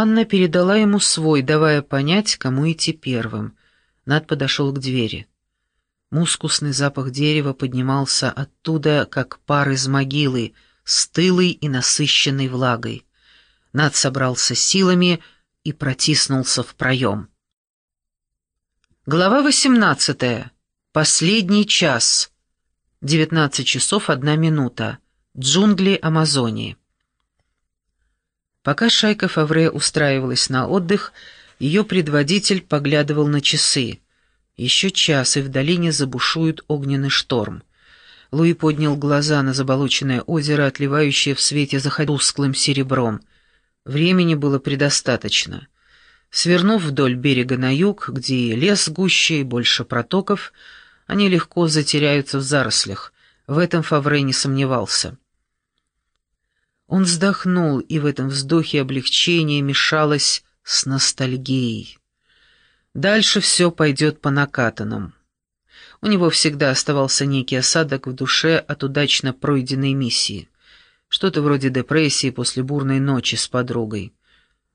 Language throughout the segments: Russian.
Анна передала ему свой, давая понять, кому идти первым. Над подошел к двери. Мускусный запах дерева поднимался оттуда, как пар из могилы, стылый и насыщенный влагой. Над собрался силами и протиснулся в проем. Глава восемнадцатая. Последний час. Девятнадцать часов одна минута. Джунгли Амазонии. Пока шайка Фавре устраивалась на отдых, ее предводитель поглядывал на часы. Еще час, и в долине забушует огненный шторм. Луи поднял глаза на заболоченное озеро, отливающее в свете заходусклым серебром. Времени было предостаточно. Свернув вдоль берега на юг, где лес гуще и больше протоков, они легко затеряются в зарослях. В этом Фавре не сомневался. Он вздохнул, и в этом вздохе облегчение мешалось с ностальгией. Дальше все пойдет по накатанным. У него всегда оставался некий осадок в душе от удачно пройденной миссии. Что-то вроде депрессии после бурной ночи с подругой.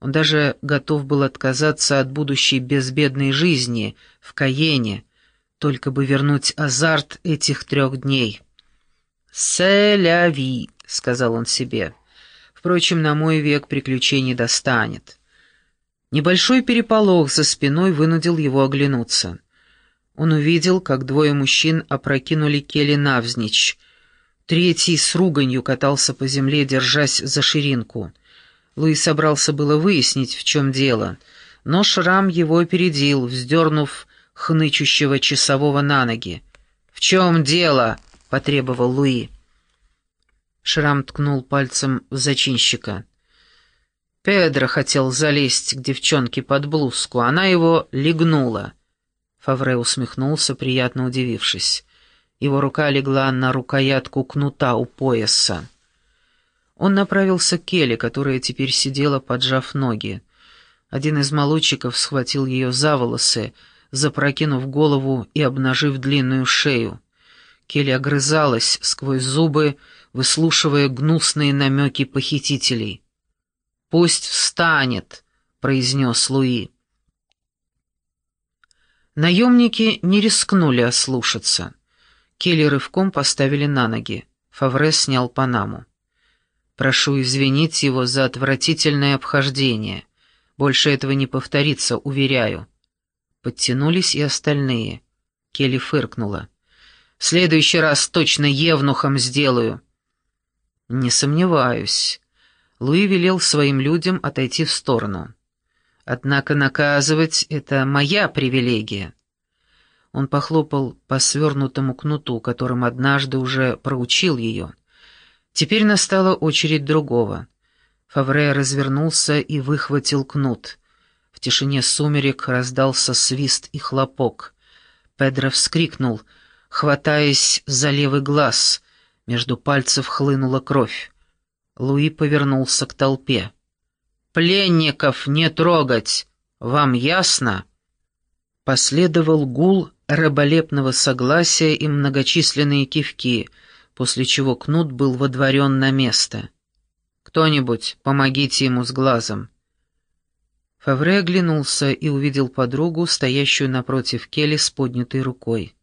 Он даже готов был отказаться от будущей безбедной жизни в Каене, только бы вернуть азарт этих трех дней. «Селяви», — сказал он себе. Впрочем, на мой век приключений достанет. Небольшой переполох за спиной вынудил его оглянуться. Он увидел, как двое мужчин опрокинули Келли навзничь. Третий с руганью катался по земле, держась за ширинку. Луи собрался было выяснить, в чем дело, но шрам его опередил, вздернув хнычущего часового на ноги. «В чем дело?» — потребовал Луи. Шрам ткнул пальцем в зачинщика. Педро хотел залезть к девчонке под блузку, она его легнула. Фавре усмехнулся, приятно удивившись. Его рука легла на рукоятку кнута у пояса. Он направился к Келли, которая теперь сидела, поджав ноги. Один из молодчиков схватил ее за волосы, запрокинув голову и обнажив длинную шею. Келли огрызалась сквозь зубы, выслушивая гнусные намеки похитителей. «Пусть встанет», — произнес Луи. Наемники не рискнули ослушаться. Келли рывком поставили на ноги. Фавре снял Панаму. «Прошу извинить его за отвратительное обхождение. Больше этого не повторится, уверяю». Подтянулись и остальные. Келли фыркнула. «В следующий раз точно евнухом сделаю». «Не сомневаюсь». Луи велел своим людям отойти в сторону. «Однако наказывать — это моя привилегия». Он похлопал по свернутому кнуту, которым однажды уже проучил ее. Теперь настала очередь другого. Фавре развернулся и выхватил кнут. В тишине сумерек раздался свист и хлопок. Педро вскрикнул, хватаясь за левый глаз — между пальцев хлынула кровь. Луи повернулся к толпе. «Пленников не трогать! Вам ясно?» Последовал гул раболепного согласия и многочисленные кивки, после чего кнут был водворен на место. «Кто-нибудь, помогите ему с глазом». Фавре оглянулся и увидел подругу, стоящую напротив Келли с поднятой рукой.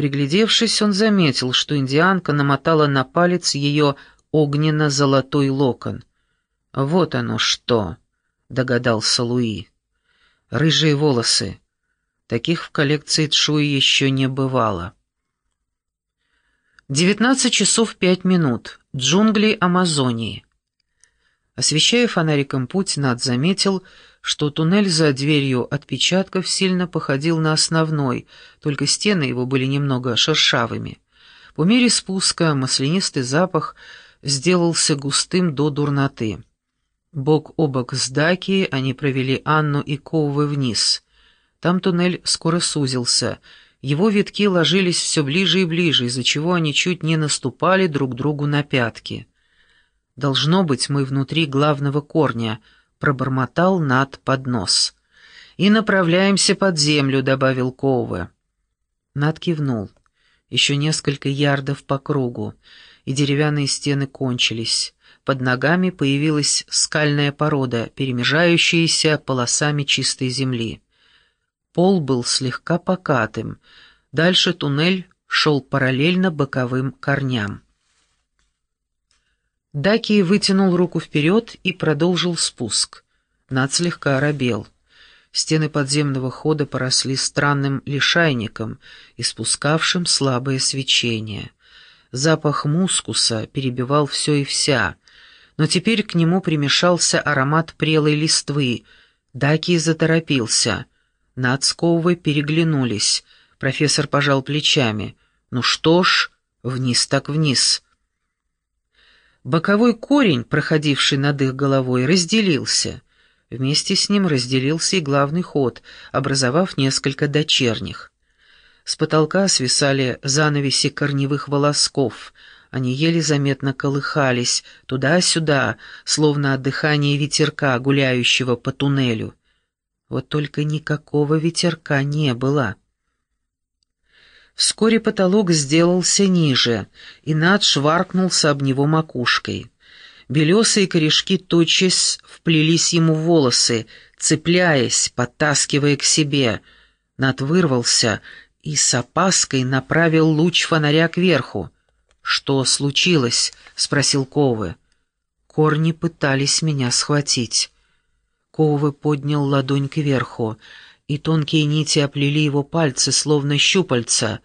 Приглядевшись, он заметил, что индианка намотала на палец ее огненно-золотой локон. «Вот оно что!» — догадался Луи. «Рыжие волосы. Таких в коллекции Чуи еще не бывало». Девятнадцать часов пять минут. Джунгли Амазонии. Освещая фонариком путь, Над заметил, что туннель за дверью отпечатков сильно походил на основной, только стены его были немного шершавыми. По мере спуска маслянистый запах сделался густым до дурноты. Бок о бок с Даки они провели Анну и Коувы вниз. Там туннель скоро сузился. Его витки ложились все ближе и ближе, из-за чего они чуть не наступали друг другу на пятки. «Должно быть, мы внутри главного корня», пробормотал над поднос. «И направляемся под землю», — добавил Коуве. Над кивнул. Еще несколько ярдов по кругу, и деревянные стены кончились. под ногами появилась скальная порода, перемежающаяся полосами чистой земли. Пол был слегка покатым, дальше туннель шел параллельно боковым корням. Даки вытянул руку вперед и продолжил спуск. Над слегка оробел. Стены подземного хода поросли странным лишайником, испускавшим слабое свечение. Запах мускуса перебивал все и вся, но теперь к нему примешался аромат прелой листвы. Даки заторопился. Нацковы переглянулись. Профессор пожал плечами. «Ну что ж, вниз так вниз». Боковой корень, проходивший над их головой, разделился. Вместе с ним разделился и главный ход, образовав несколько дочерних. С потолка свисали занавеси корневых волосков. Они еле заметно колыхались туда-сюда, словно от дыхания ветерка, гуляющего по туннелю. Вот только никакого ветерка не было. Вскоре потолок сделался ниже, и Над шваркнулся об него макушкой. Белесые корешки тотчас вплелись ему в волосы, цепляясь, подтаскивая к себе. Над вырвался и с опаской направил луч фонаря кверху. «Что случилось?» — спросил Ковы. Корни пытались меня схватить. Ковы поднял ладонь кверху, и тонкие нити оплели его пальцы, словно щупальца.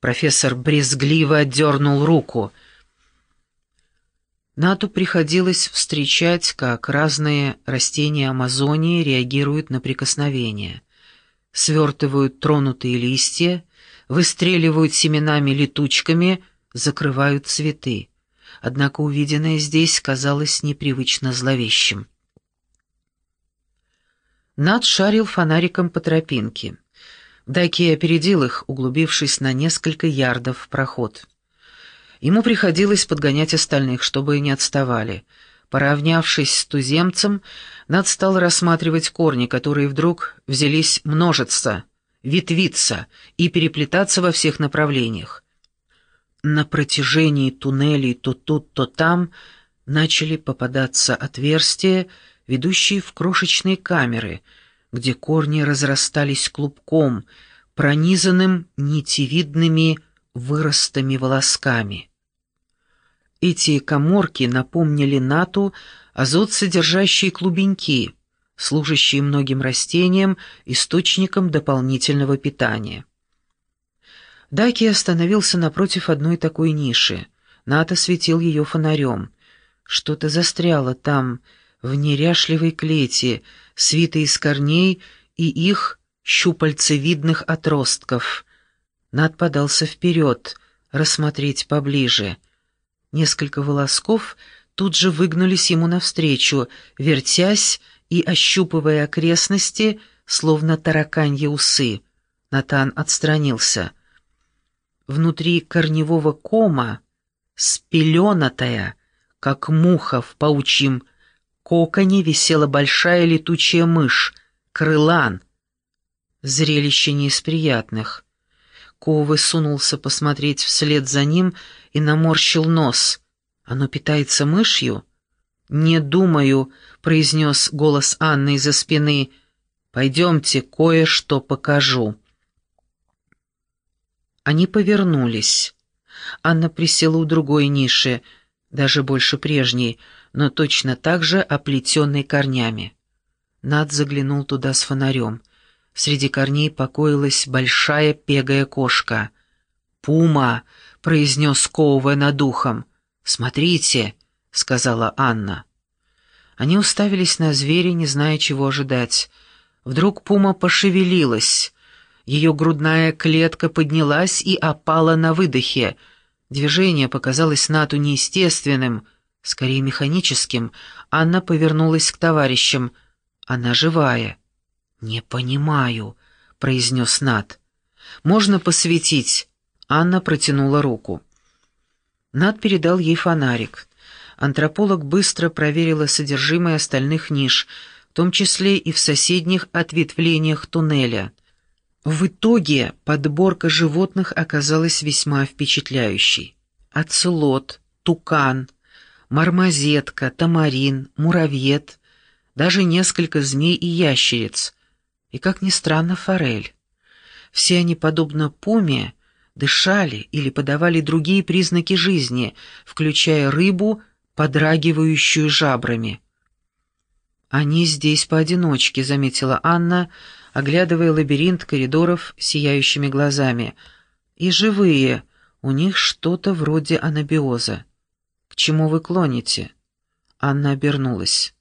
Профессор брезгливо отдернул руку. Нату приходилось встречать, как разные растения Амазонии реагируют на прикосновение свертывают тронутые листья, выстреливают семенами-летучками, закрывают цветы. Однако увиденное здесь казалось непривычно зловещим. Над шарил фонариком по тропинке. Даки опередил их, углубившись на несколько ярдов в проход. Ему приходилось подгонять остальных, чтобы не отставали — Поравнявшись с туземцем, Над стал рассматривать корни, которые вдруг взялись множиться, ветвиться и переплетаться во всех направлениях. На протяжении туннелей то тут, то там начали попадаться отверстия, ведущие в крошечные камеры, где корни разрастались клубком, пронизанным нитевидными выростами-волосками. Эти коморки напомнили Нату азот, содержащие клубеньки, служащие многим растениям источником дополнительного питания. Даки остановился напротив одной такой ниши. Ната светил ее фонарем. Что-то застряло там, в неряшливой клете, свитой из корней и их щупальцевидных отростков. Над подался вперед, рассмотреть поближе — Несколько волосков тут же выгнулись ему навстречу, вертясь и ощупывая окрестности, словно тараканьи усы. Натан отстранился. Внутри корневого кома, спеленатая, как муха в паучьем коконе, висела большая летучая мышь, крылан. Зрелище не из приятных. Ковы сунулся посмотреть вслед за ним и наморщил нос. «Оно питается мышью?» «Не думаю», — произнес голос Анны из-за спины. «Пойдемте, кое-что покажу». Они повернулись. Анна присела у другой ниши, даже больше прежней, но точно так же оплетенной корнями. Над заглянул туда с фонарем — Среди корней покоилась большая пегая кошка. «Пума!» — произнес Коуве над ухом. «Смотрите!» — сказала Анна. Они уставились на зверя, не зная, чего ожидать. Вдруг пума пошевелилась. Ее грудная клетка поднялась и опала на выдохе. Движение показалось Нату неестественным, скорее механическим. Анна повернулась к товарищам. «Она живая». «Не понимаю», — произнес Над. «Можно посветить?» Анна протянула руку. Над передал ей фонарик. Антрополог быстро проверила содержимое остальных ниш, в том числе и в соседних ответвлениях туннеля. В итоге подборка животных оказалась весьма впечатляющей. Оцелот, тукан, мармозетка, тамарин, муравьед, даже несколько змей и ящериц, и, как ни странно, форель. Все они, подобно пуме, дышали или подавали другие признаки жизни, включая рыбу, подрагивающую жабрами. «Они здесь поодиночке», — заметила Анна, оглядывая лабиринт коридоров сияющими глазами. «И живые, у них что-то вроде анабиоза. К чему вы клоните?» Анна обернулась.